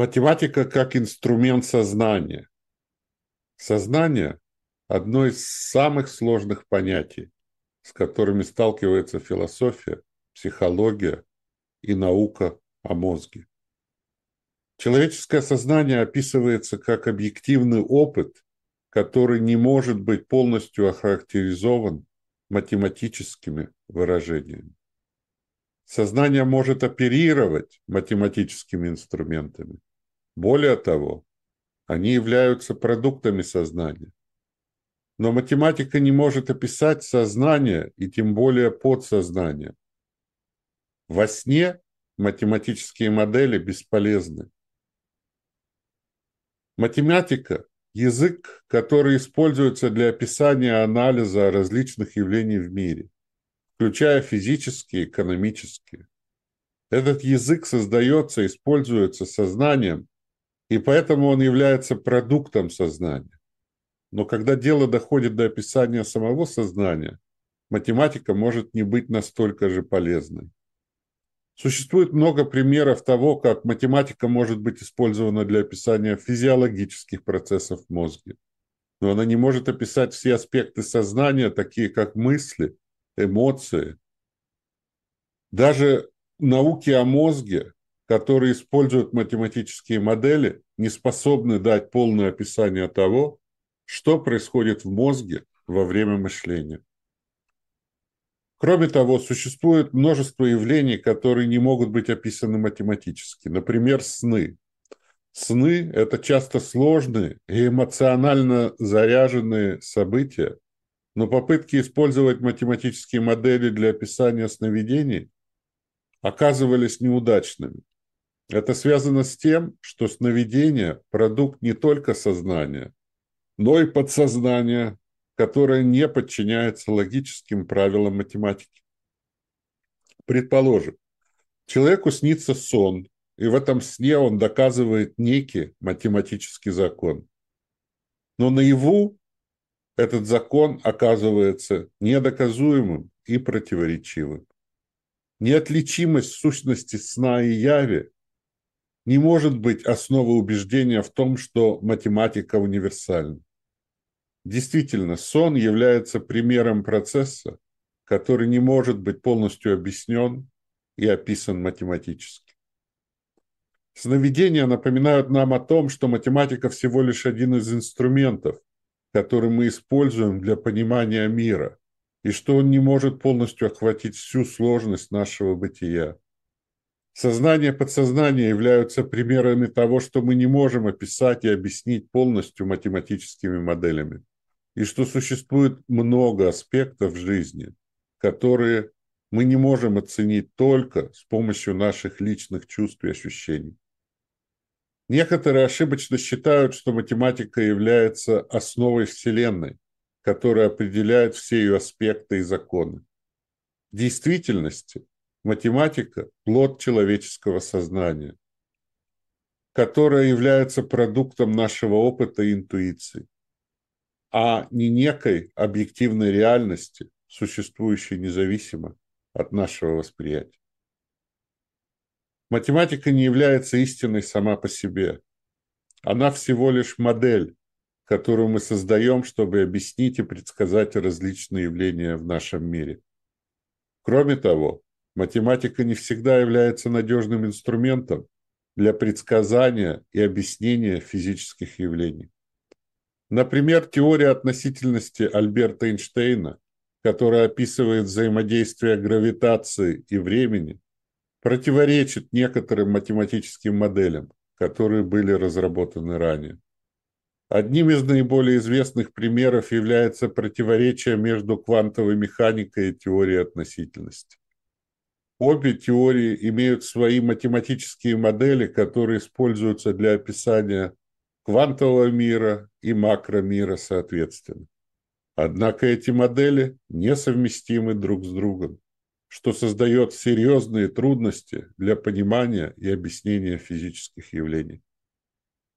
Математика как инструмент сознания. Сознание – одно из самых сложных понятий, с которыми сталкивается философия, психология и наука о мозге. Человеческое сознание описывается как объективный опыт, который не может быть полностью охарактеризован математическими выражениями. Сознание может оперировать математическими инструментами. Более того, они являются продуктами сознания. Но математика не может описать сознание и тем более подсознание. Во сне математические модели бесполезны. Математика – язык, который используется для описания анализа различных явлений в мире – включая физические, экономические. Этот язык создается, используется сознанием, и поэтому он является продуктом сознания. Но когда дело доходит до описания самого сознания, математика может не быть настолько же полезной. Существует много примеров того, как математика может быть использована для описания физиологических процессов в мозге. Но она не может описать все аспекты сознания, такие как мысли, эмоции. Даже науки о мозге, которые используют математические модели, не способны дать полное описание того, что происходит в мозге во время мышления. Кроме того, существует множество явлений, которые не могут быть описаны математически. Например, сны. Сны – это часто сложные и эмоционально заряженные события, но попытки использовать математические модели для описания сновидений оказывались неудачными. Это связано с тем, что сновидение – продукт не только сознания, но и подсознания, которое не подчиняется логическим правилам математики. Предположим, человеку снится сон, и в этом сне он доказывает некий математический закон. Но наяву этот закон оказывается недоказуемым и противоречивым. Неотличимость сущности сна и яви не может быть основой убеждения в том, что математика универсальна. Действительно, сон является примером процесса, который не может быть полностью объяснен и описан математически. Сновидения напоминают нам о том, что математика всего лишь один из инструментов, который мы используем для понимания мира, и что он не может полностью охватить всю сложность нашего бытия. Сознание и подсознание являются примерами того, что мы не можем описать и объяснить полностью математическими моделями, и что существует много аспектов жизни, которые мы не можем оценить только с помощью наших личных чувств и ощущений. Некоторые ошибочно считают, что математика является основой Вселенной, которая определяет все ее аспекты и законы. В действительности математика – плод человеческого сознания, которое является продуктом нашего опыта и интуиции, а не некой объективной реальности, существующей независимо от нашего восприятия. Математика не является истиной сама по себе. Она всего лишь модель, которую мы создаем, чтобы объяснить и предсказать различные явления в нашем мире. Кроме того, математика не всегда является надежным инструментом для предсказания и объяснения физических явлений. Например, теория относительности Альберта Эйнштейна, которая описывает взаимодействие гравитации и времени, противоречит некоторым математическим моделям, которые были разработаны ранее. Одним из наиболее известных примеров является противоречие между квантовой механикой и теорией относительности. Обе теории имеют свои математические модели, которые используются для описания квантового мира и макромира соответственно. Однако эти модели несовместимы друг с другом что создает серьезные трудности для понимания и объяснения физических явлений.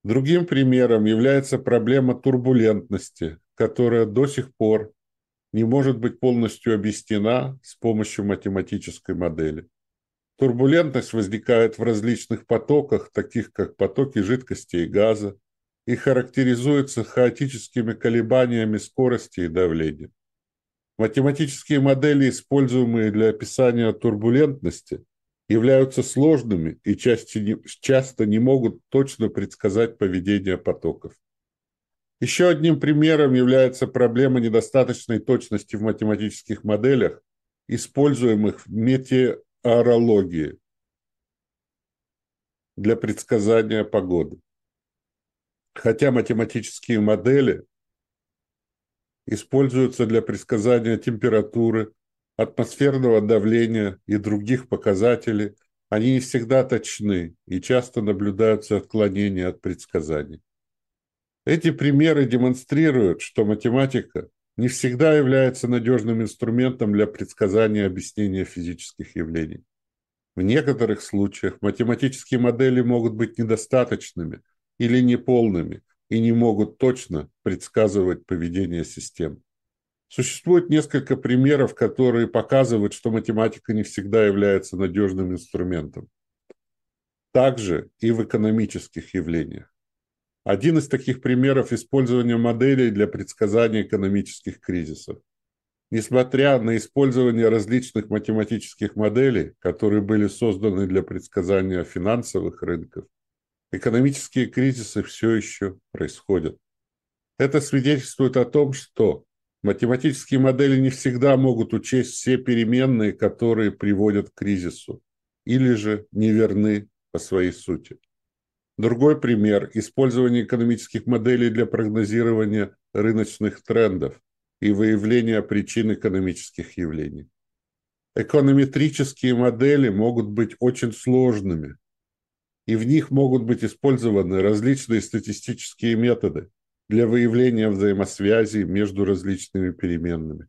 Другим примером является проблема турбулентности, которая до сих пор не может быть полностью объяснена с помощью математической модели. Турбулентность возникает в различных потоках, таких как потоки жидкости и газа, и характеризуется хаотическими колебаниями скорости и давления. Математические модели, используемые для описания турбулентности, являются сложными и часто не могут точно предсказать поведение потоков. Еще одним примером является проблема недостаточной точности в математических моделях, используемых в метеорологии для предсказания погоды. Хотя математические модели используются для предсказания температуры, атмосферного давления и других показателей, они не всегда точны и часто наблюдаются отклонения от предсказаний. Эти примеры демонстрируют, что математика не всегда является надежным инструментом для предсказания объяснения физических явлений. В некоторых случаях математические модели могут быть недостаточными или неполными и не могут точно предсказывать поведение систем. Существует несколько примеров, которые показывают, что математика не всегда является надежным инструментом. Также и в экономических явлениях. Один из таких примеров – использования моделей для предсказания экономических кризисов. Несмотря на использование различных математических моделей, которые были созданы для предсказания финансовых рынков, экономические кризисы все еще происходят. Это свидетельствует о том, что математические модели не всегда могут учесть все переменные, которые приводят к кризису, или же неверны по своей сути. Другой пример – использование экономических моделей для прогнозирования рыночных трендов и выявления причин экономических явлений. Эконометрические модели могут быть очень сложными, и в них могут быть использованы различные статистические методы для выявления взаимосвязей между различными переменными.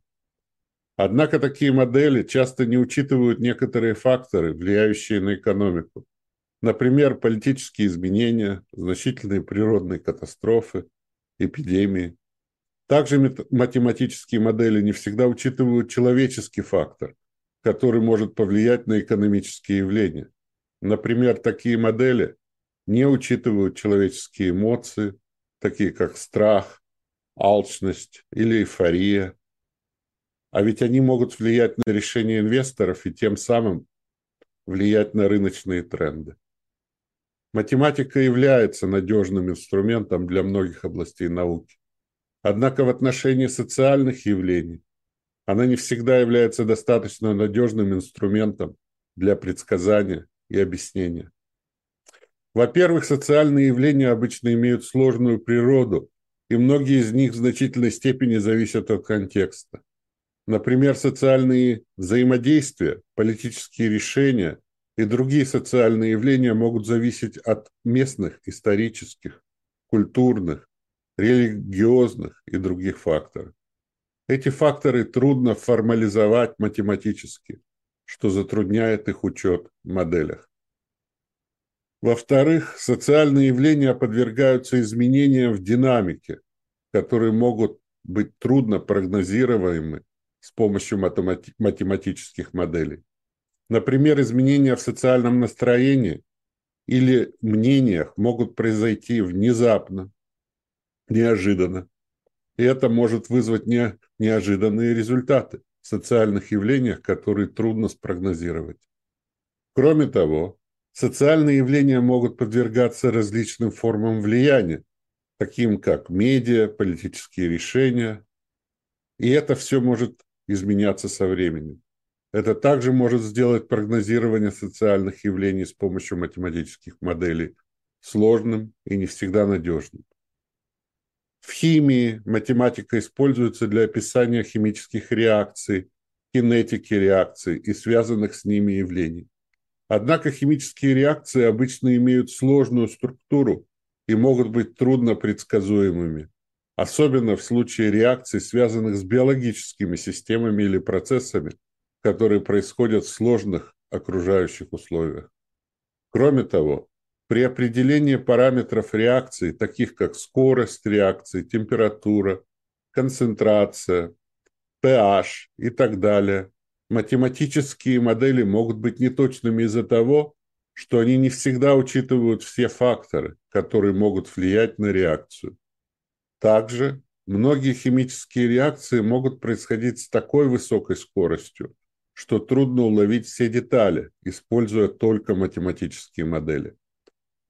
Однако такие модели часто не учитывают некоторые факторы, влияющие на экономику, Например, политические изменения, значительные природные катастрофы, эпидемии. Также математические модели не всегда учитывают человеческий фактор, который может повлиять на экономические явления. Например, такие модели не учитывают человеческие эмоции, такие как страх, алчность или эйфория. А ведь они могут влиять на решения инвесторов и тем самым влиять на рыночные тренды. Математика является надежным инструментом для многих областей науки. Однако в отношении социальных явлений она не всегда является достаточно надежным инструментом для предсказания и объяснения. Во-первых, социальные явления обычно имеют сложную природу, и многие из них в значительной степени зависят от контекста. Например, социальные взаимодействия, политические решения и другие социальные явления могут зависеть от местных, исторических, культурных, религиозных и других факторов. Эти факторы трудно формализовать математически, что затрудняет их учет в моделях. Во-вторых, социальные явления подвергаются изменениям в динамике, которые могут быть трудно прогнозируемы с помощью математических моделей. Например, изменения в социальном настроении или мнениях могут произойти внезапно, неожиданно. И это может вызвать не, неожиданные результаты в социальных явлениях, которые трудно спрогнозировать. Кроме того, социальные явления могут подвергаться различным формам влияния, таким как медиа, политические решения. И это все может изменяться со временем. Это также может сделать прогнозирование социальных явлений с помощью математических моделей сложным и не всегда надежным. В химии математика используется для описания химических реакций, кинетики реакций и связанных с ними явлений. Однако химические реакции обычно имеют сложную структуру и могут быть трудно предсказуемыми, особенно в случае реакций, связанных с биологическими системами или процессами, которые происходят в сложных окружающих условиях. Кроме того, при определении параметров реакции, таких как скорость реакции, температура, концентрация, pH и так далее, математические модели могут быть неточными из-за того, что они не всегда учитывают все факторы, которые могут влиять на реакцию. Также многие химические реакции могут происходить с такой высокой скоростью, что трудно уловить все детали, используя только математические модели.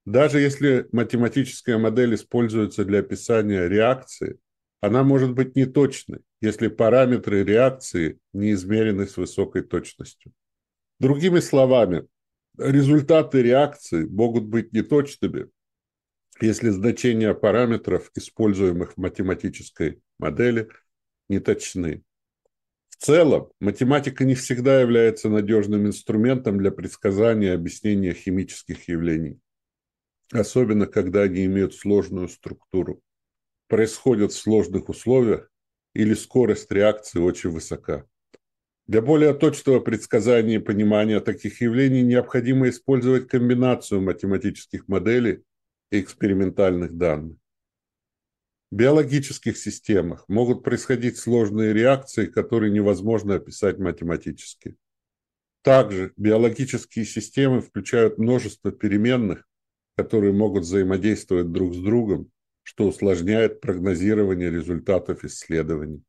Даже если математическая модель используется для описания реакции, она может быть неточной, если параметры реакции не измерены с высокой точностью. Другими словами, результаты реакции могут быть неточными, если значения параметров, используемых в математической модели, не точны. В целом, математика не всегда является надежным инструментом для предсказания и объяснения химических явлений, особенно когда они имеют сложную структуру, происходят в сложных условиях или скорость реакции очень высока. Для более точного предсказания и понимания таких явлений необходимо использовать комбинацию математических моделей и экспериментальных данных. Биологических системах могут происходить сложные реакции, которые невозможно описать математически. Также биологические системы включают множество переменных, которые могут взаимодействовать друг с другом, что усложняет прогнозирование результатов исследований.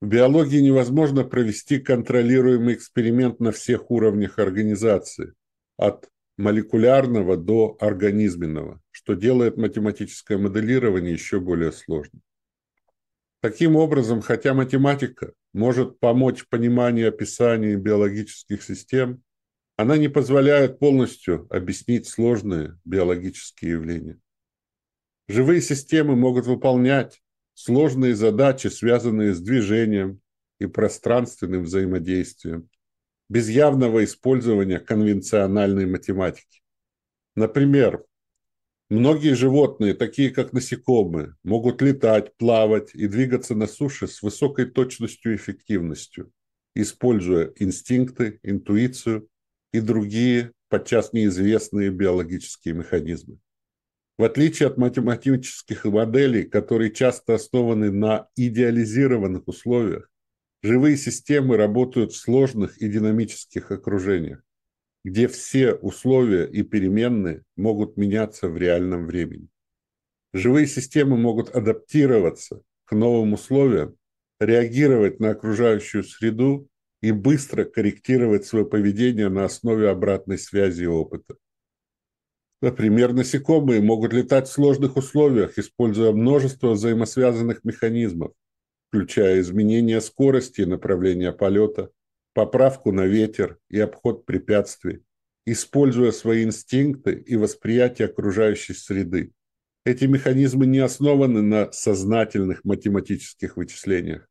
В биологии невозможно провести контролируемый эксперимент на всех уровнях организации, от молекулярного до организменного, что делает математическое моделирование еще более сложным. Таким образом, хотя математика может помочь в понимании описания биологических систем, она не позволяет полностью объяснить сложные биологические явления. Живые системы могут выполнять сложные задачи, связанные с движением и пространственным взаимодействием, без явного использования конвенциональной математики. Например, многие животные, такие как насекомые, могут летать, плавать и двигаться на суше с высокой точностью и эффективностью, используя инстинкты, интуицию и другие, подчас неизвестные биологические механизмы. В отличие от математических моделей, которые часто основаны на идеализированных условиях, живые системы работают в сложных и динамических окружениях, где все условия и переменные могут меняться в реальном времени. Живые системы могут адаптироваться к новым условиям, реагировать на окружающую среду и быстро корректировать свое поведение на основе обратной связи и опыта. Например, насекомые могут летать в сложных условиях, используя множество взаимосвязанных механизмов, включая изменение скорости и направления полета, поправку на ветер и обход препятствий, используя свои инстинкты и восприятие окружающей среды. Эти механизмы не основаны на сознательных математических вычислениях.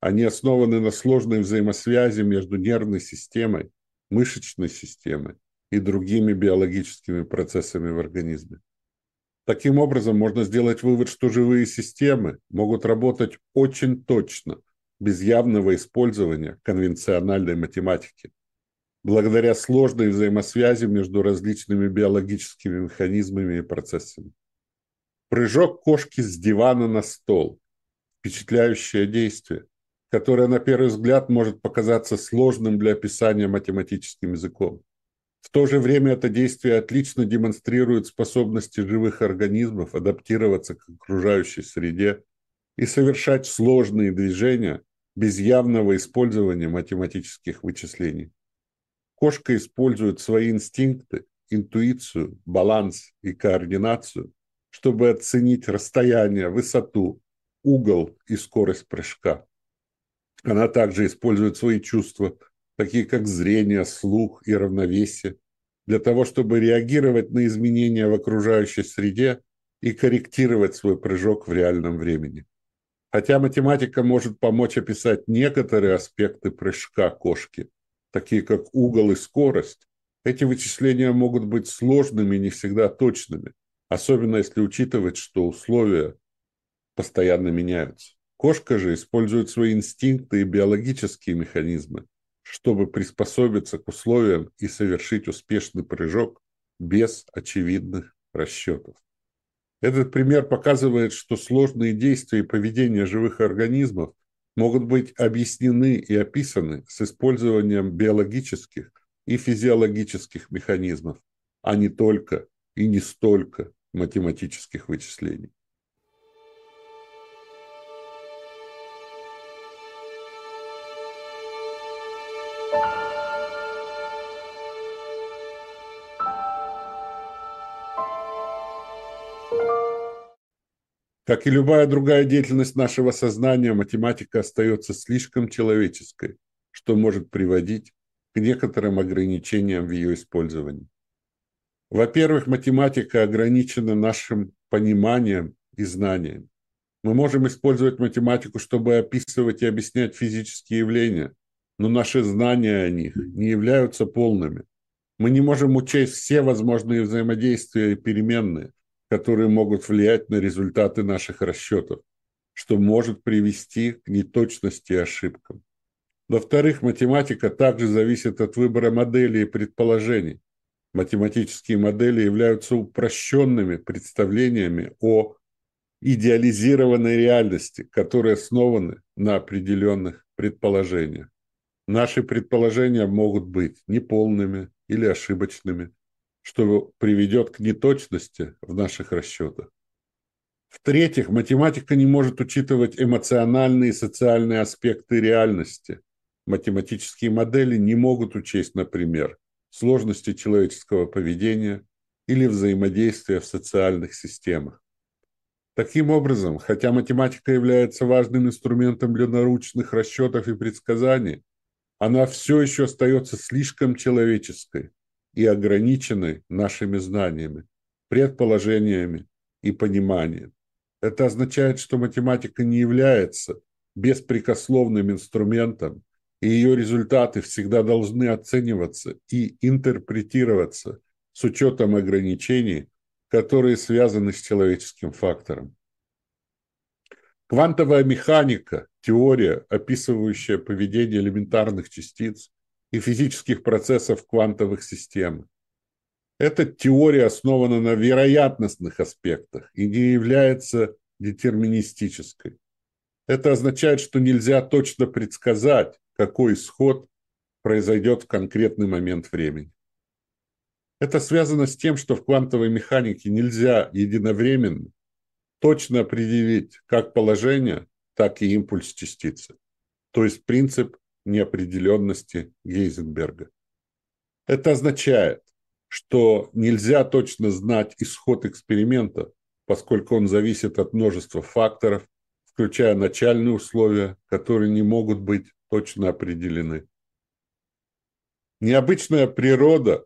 Они основаны на сложной взаимосвязи между нервной системой, мышечной системой и другими биологическими процессами в организме. Таким образом, можно сделать вывод, что живые системы могут работать очень точно, без явного использования конвенциональной математики, благодаря сложной взаимосвязи между различными биологическими механизмами и процессами. Прыжок кошки с дивана на стол – впечатляющее действие, которое на первый взгляд может показаться сложным для описания математическим языком. В то же время это действие отлично демонстрирует способности живых организмов адаптироваться к окружающей среде и совершать сложные движения без явного использования математических вычислений. Кошка использует свои инстинкты, интуицию, баланс и координацию, чтобы оценить расстояние, высоту, угол и скорость прыжка. Она также использует свои чувства – такие как зрение, слух и равновесие, для того, чтобы реагировать на изменения в окружающей среде и корректировать свой прыжок в реальном времени. Хотя математика может помочь описать некоторые аспекты прыжка кошки, такие как угол и скорость, эти вычисления могут быть сложными и не всегда точными, особенно если учитывать, что условия постоянно меняются. Кошка же использует свои инстинкты и биологические механизмы, чтобы приспособиться к условиям и совершить успешный прыжок без очевидных расчетов. Этот пример показывает, что сложные действия и поведение живых организмов могут быть объяснены и описаны с использованием биологических и физиологических механизмов, а не только и не столько математических вычислений. Как и любая другая деятельность нашего сознания, математика остается слишком человеческой, что может приводить к некоторым ограничениям в ее использовании. Во-первых, математика ограничена нашим пониманием и знанием. Мы можем использовать математику, чтобы описывать и объяснять физические явления, но наши знания о них не являются полными. Мы не можем учесть все возможные взаимодействия и переменные, которые могут влиять на результаты наших расчетов, что может привести к неточности и ошибкам. Во-вторых, математика также зависит от выбора моделей и предположений. Математические модели являются упрощенными представлениями о идеализированной реальности, которые основаны на определенных предположениях. Наши предположения могут быть неполными или ошибочными, что приведет к неточности в наших расчетах. В-третьих, математика не может учитывать эмоциональные и социальные аспекты реальности. Математические модели не могут учесть, например, сложности человеческого поведения или взаимодействия в социальных системах. Таким образом, хотя математика является важным инструментом для научных расчетов и предсказаний, она все еще остается слишком человеческой, и ограничены нашими знаниями, предположениями и пониманием. Это означает, что математика не является беспрекословным инструментом, и ее результаты всегда должны оцениваться и интерпретироваться с учетом ограничений, которые связаны с человеческим фактором. Квантовая механика, теория, описывающая поведение элементарных частиц, и физических процессов квантовых систем. Эта теория основана на вероятностных аспектах и не является детерминистической. Это означает, что нельзя точно предсказать, какой исход произойдет в конкретный момент времени. Это связано с тем, что в квантовой механике нельзя единовременно точно определить как положение, так и импульс частицы. То есть принцип неопределенности Гейзенберга. Это означает, что нельзя точно знать исход эксперимента, поскольку он зависит от множества факторов, включая начальные условия, которые не могут быть точно определены. Необычная природа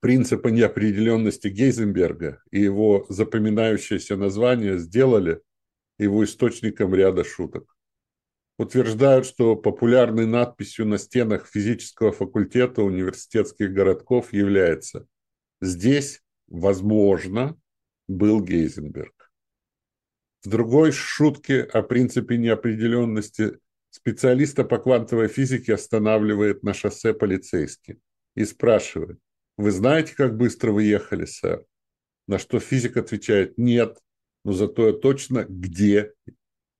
принципа неопределенности Гейзенберга и его запоминающееся название сделали его источником ряда шуток утверждают, что популярной надписью на стенах физического факультета университетских городков является «Здесь, возможно, был Гейзенберг». В другой шутке о принципе неопределенности специалиста по квантовой физике останавливает на шоссе полицейский и спрашивает, «Вы знаете, как быстро вы ехали, сэр?» На что физик отвечает, «Нет, но зато я точно где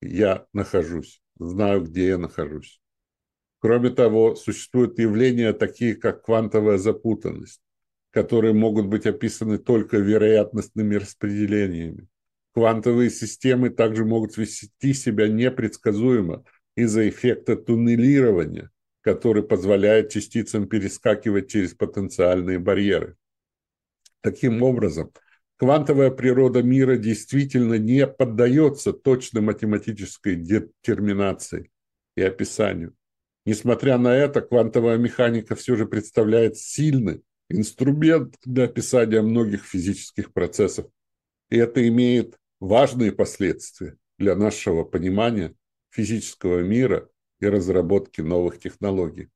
я нахожусь» знаю, где я нахожусь. Кроме того, существуют явления, такие как квантовая запутанность, которые могут быть описаны только вероятностными распределениями. Квантовые системы также могут вести себя непредсказуемо из-за эффекта туннелирования, который позволяет частицам перескакивать через потенциальные барьеры. Таким образом, квантовая природа мира действительно не поддается точной математической детерминации и описанию. Несмотря на это, квантовая механика все же представляет сильный инструмент для описания многих физических процессов. И это имеет важные последствия для нашего понимания физического мира и разработки новых технологий.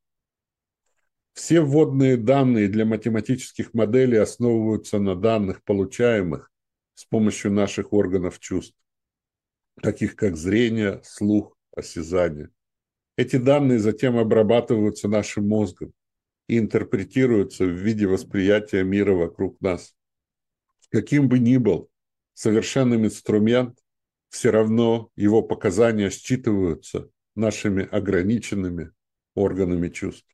Все вводные данные для математических моделей основываются на данных, получаемых с помощью наших органов чувств, таких как зрение, слух, осязание. Эти данные затем обрабатываются нашим мозгом и интерпретируются в виде восприятия мира вокруг нас. Каким бы ни был совершенным инструмент, все равно его показания считываются нашими ограниченными органами чувств.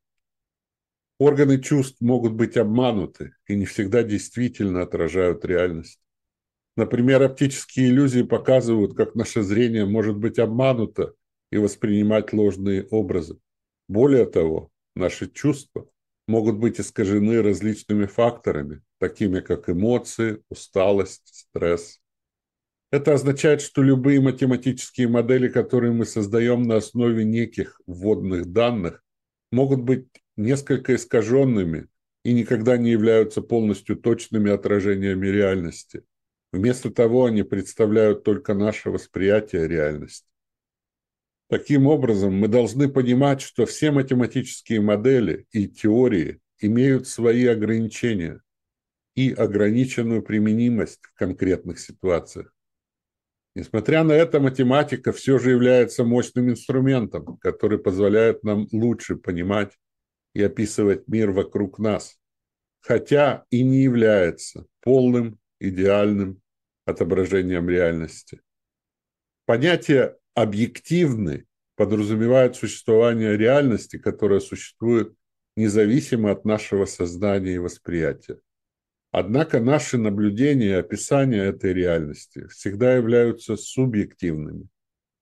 Органы чувств могут быть обмануты и не всегда действительно отражают реальность. Например, оптические иллюзии показывают, как наше зрение может быть обмануто и воспринимать ложные образы. Более того, наши чувства могут быть искажены различными факторами, такими как эмоции, усталость, стресс. Это означает, что любые математические модели, которые мы создаем на основе неких вводных данных, могут быть несколько искаженными и никогда не являются полностью точными отражениями реальности. Вместо того они представляют только наше восприятие реальности. Таким образом, мы должны понимать, что все математические модели и теории имеют свои ограничения и ограниченную применимость в конкретных ситуациях. Несмотря на это, математика все же является мощным инструментом, который позволяет нам лучше понимать и описывать мир вокруг нас, хотя и не является полным идеальным отображением реальности. Понятие «объективный» подразумевает существование реальности, которая существует независимо от нашего сознания и восприятия. Однако наши наблюдения и описания этой реальности всегда являются субъективными,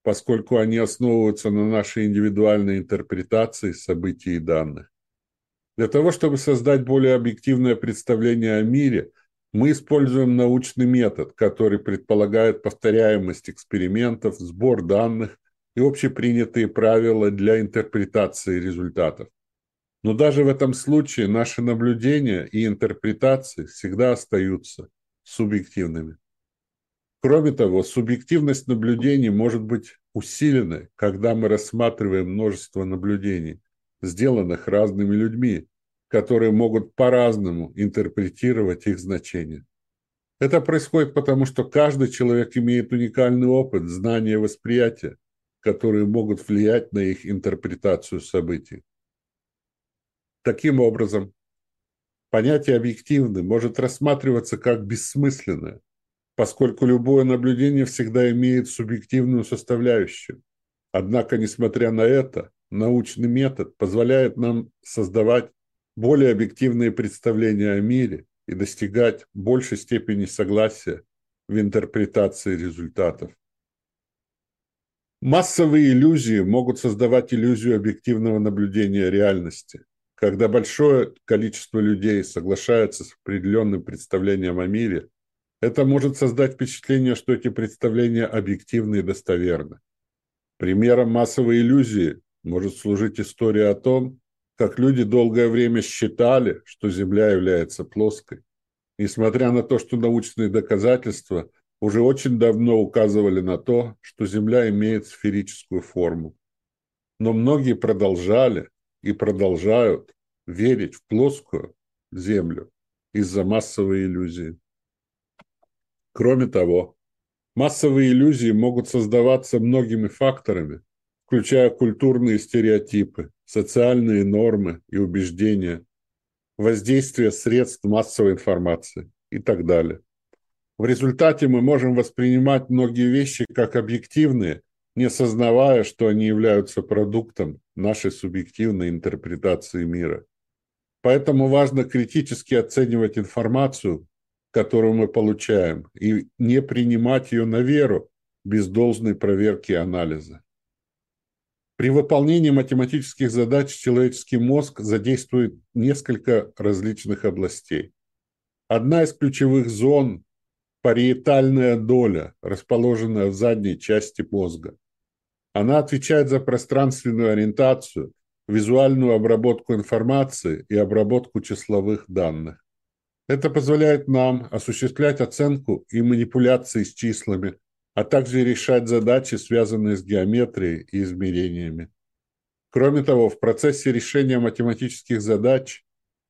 поскольку они основываются на нашей индивидуальной интерпретации событий и данных. Для того, чтобы создать более объективное представление о мире, мы используем научный метод, который предполагает повторяемость экспериментов, сбор данных и общепринятые правила для интерпретации результатов. Но даже в этом случае наши наблюдения и интерпретации всегда остаются субъективными. Кроме того, субъективность наблюдений может быть усиленной, когда мы рассматриваем множество наблюдений, сделанных разными людьми, которые могут по-разному интерпретировать их значение. Это происходит потому, что каждый человек имеет уникальный опыт, знания, восприятия, которые могут влиять на их интерпретацию событий. Таким образом, понятие «объективный» может рассматриваться как бессмысленное, поскольку любое наблюдение всегда имеет субъективную составляющую. Однако, несмотря на это, научный метод позволяет нам создавать более объективные представления о мире и достигать большей степени согласия в интерпретации результатов. Массовые иллюзии могут создавать иллюзию объективного наблюдения реальности. Когда большое количество людей соглашается с определенным представлением о мире, это может создать впечатление, что эти представления объективны и достоверны. Примером массовой иллюзии может служить история о том, как люди долгое время считали, что Земля является плоской, несмотря на то, что научные доказательства уже очень давно указывали на то, что Земля имеет сферическую форму. Но многие продолжали и продолжают верить в плоскую Землю из-за массовой иллюзии. Кроме того, массовые иллюзии могут создаваться многими факторами, включая культурные стереотипы, социальные нормы и убеждения, воздействие средств массовой информации и так далее. В результате мы можем воспринимать многие вещи как объективные, не осознавая, что они являются продуктом нашей субъективной интерпретации мира. Поэтому важно критически оценивать информацию, которую мы получаем, и не принимать ее на веру без должной проверки и анализа. При выполнении математических задач человеческий мозг задействует несколько различных областей. Одна из ключевых зон – париетальная доля, расположенная в задней части мозга. Она отвечает за пространственную ориентацию, визуальную обработку информации и обработку числовых данных. Это позволяет нам осуществлять оценку и манипуляции с числами, а также решать задачи, связанные с геометрией и измерениями. Кроме того, в процессе решения математических задач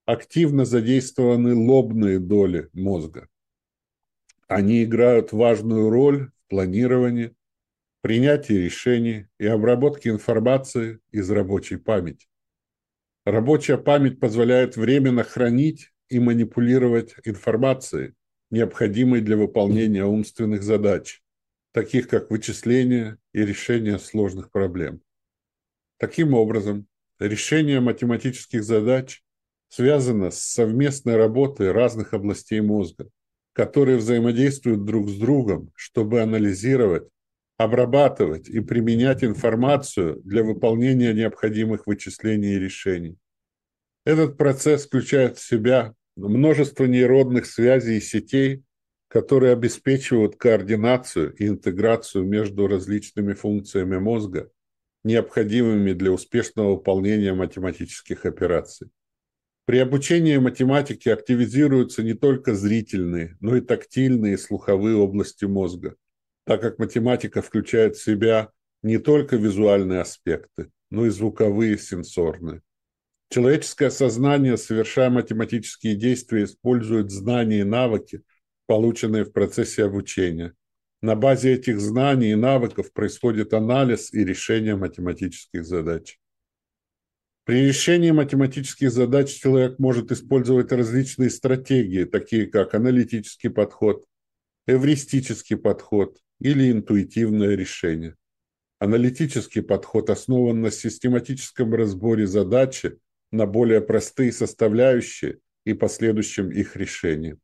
активно задействованы лобные доли мозга. Они играют важную роль в планировании, принятии решений и обработке информации из рабочей памяти. Рабочая память позволяет временно хранить и манипулировать информацией, необходимой для выполнения умственных задач, таких как вычисление и решение сложных проблем. Таким образом, решение математических задач связано с совместной работой разных областей мозга, которые взаимодействуют друг с другом, чтобы анализировать, обрабатывать и применять информацию для выполнения необходимых вычислений и решений. Этот процесс включает в себя множество нейронных связей и сетей, которые обеспечивают координацию и интеграцию между различными функциями мозга, необходимыми для успешного выполнения математических операций. При обучении математике активизируются не только зрительные, но и тактильные и слуховые области мозга, так как математика включает в себя не только визуальные аспекты, но и звуковые сенсорные. Человеческое сознание, совершая математические действия, использует знания и навыки, полученные в процессе обучения. На базе этих знаний и навыков происходит анализ и решение математических задач. При решении математических задач человек может использовать различные стратегии, такие как аналитический подход, эвристический подход или интуитивное решение. Аналитический подход основан на систематическом разборе задачи на более простые составляющие и последующем их решении.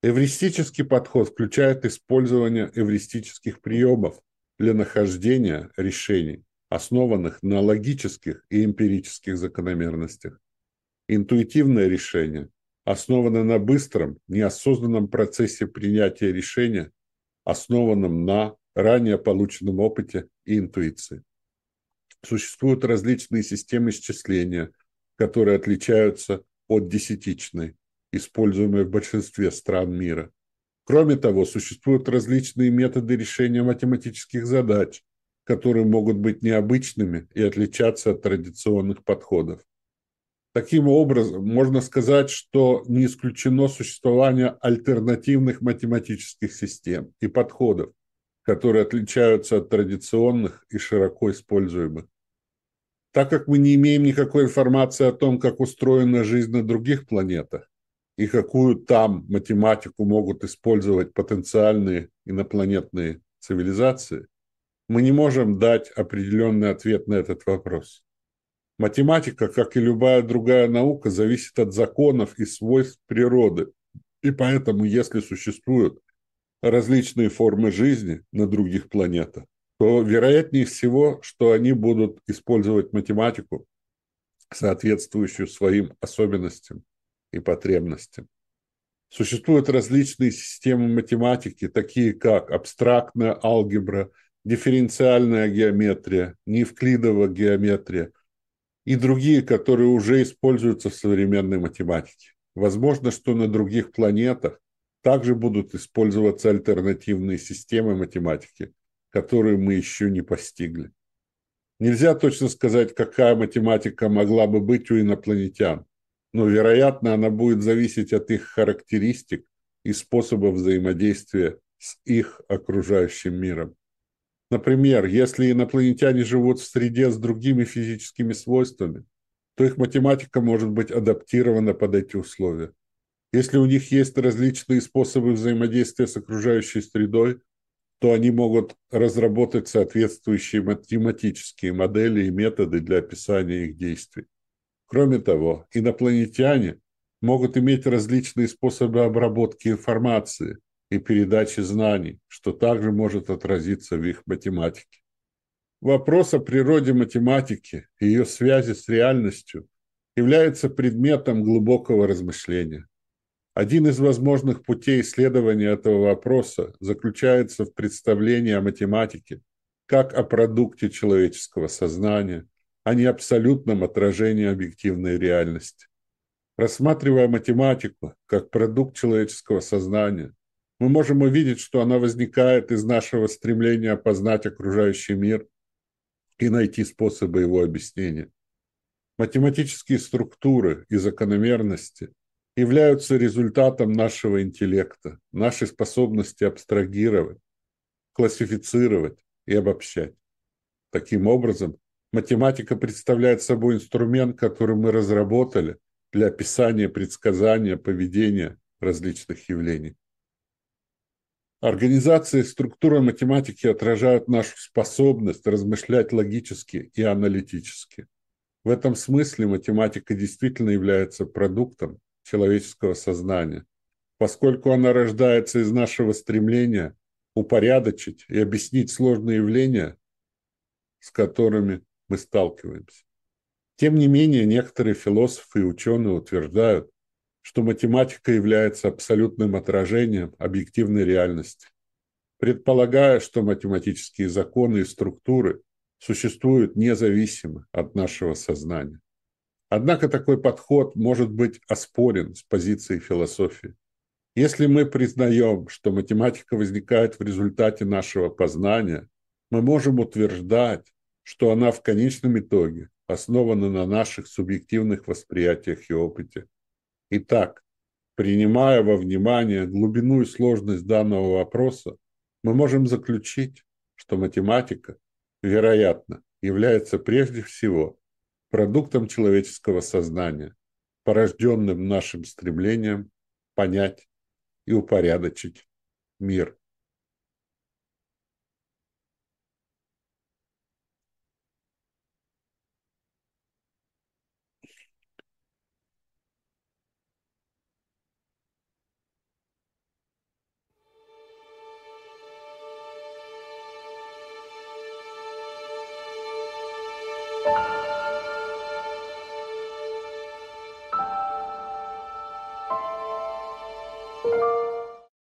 Эвристический подход включает использование эвристических приемов для нахождения решений, основанных на логических и эмпирических закономерностях. Интуитивное решение основано на быстром, неосознанном процессе принятия решения, основанном на ранее полученном опыте и интуиции. Существуют различные системы счисления, которые отличаются от десятичной, используемой в большинстве стран мира. Кроме того, существуют различные методы решения математических задач, которые могут быть необычными и отличаться от традиционных подходов. Таким образом, можно сказать, что не исключено существование альтернативных математических систем и подходов, которые отличаются от традиционных и широко используемых. Так как мы не имеем никакой информации о том, как устроена жизнь на других планетах, и какую там математику могут использовать потенциальные инопланетные цивилизации, мы не можем дать определенный ответ на этот вопрос. Математика, как и любая другая наука, зависит от законов и свойств природы. И поэтому, если существуют различные формы жизни на других планетах, то вероятнее всего, что они будут использовать математику, соответствующую своим особенностям и потребностям. Существуют различные системы математики, такие как абстрактная алгебра, дифференциальная геометрия, неевклидова геометрия и другие, которые уже используются в современной математике. Возможно, что на других планетах также будут использоваться альтернативные системы математики, которые мы еще не постигли. Нельзя точно сказать, какая математика могла бы быть у инопланетян но, вероятно, она будет зависеть от их характеристик и способов взаимодействия с их окружающим миром. Например, если инопланетяне живут в среде с другими физическими свойствами, то их математика может быть адаптирована под эти условия. Если у них есть различные способы взаимодействия с окружающей средой, то они могут разработать соответствующие математические модели и методы для описания их действий. Кроме того, инопланетяне могут иметь различные способы обработки информации и передачи знаний, что также может отразиться в их математике. Вопрос о природе математики и ее связи с реальностью является предметом глубокого размышления. Один из возможных путей исследования этого вопроса заключается в представлении о математике как о продукте человеческого сознания – а не абсолютном отражении объективной реальности. Рассматривая математику как продукт человеческого сознания, мы можем увидеть, что она возникает из нашего стремления опознать окружающий мир и найти способы его объяснения. Математические структуры и закономерности являются результатом нашего интеллекта, нашей способности абстрагировать, классифицировать и обобщать. Таким образом, Математика представляет собой инструмент, который мы разработали для описания предсказания поведения различных явлений. Организация и структура математики отражают нашу способность размышлять логически и аналитически. В этом смысле математика действительно является продуктом человеческого сознания, поскольку она рождается из нашего стремления упорядочить и объяснить сложные явления, с которыми мы сталкиваемся. Тем не менее, некоторые философы и ученые утверждают, что математика является абсолютным отражением объективной реальности, предполагая, что математические законы и структуры существуют независимо от нашего сознания. Однако такой подход может быть оспорен с позиции философии. Если мы признаем, что математика возникает в результате нашего познания, мы можем утверждать, что она в конечном итоге основана на наших субъективных восприятиях и опыте. Итак, принимая во внимание глубину и сложность данного вопроса, мы можем заключить, что математика, вероятно, является прежде всего продуктом человеческого сознания, порожденным нашим стремлением понять и упорядочить мир.